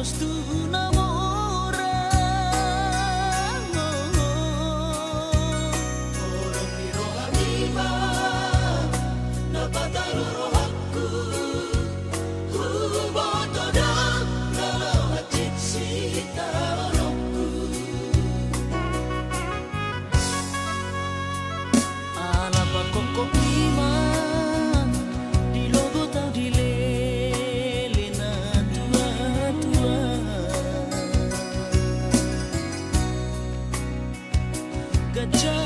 costumbre. 个家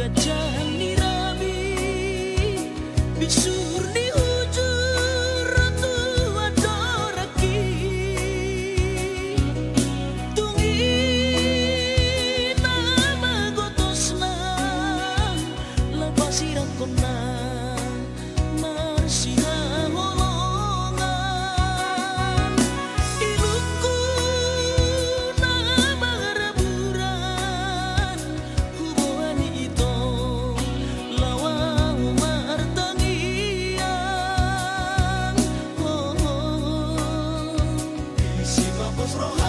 Gajah nirabi bisu from